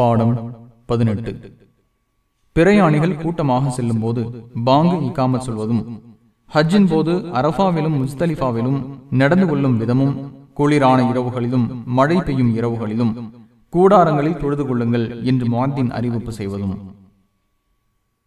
பாடம் பதினெட்டு. பிரயாணிகள் கூட்டமாக செல்லும் போது பாங்கு இக்காமத் சொல்வதும் ஹஜ்ஜின் போது அரஃபாவிலும் முஸ்தலிஃபாவிலும் நடந்து கொள்ளும் விதமும் குளிரான இரவுகளிலும் மழை பெய்யும் இரவுகளிலும் கூடாரங்களில் தொழுது கொள்ளுங்கள் என்று மாத்தின் அறிவிப்பு செய்வதும்.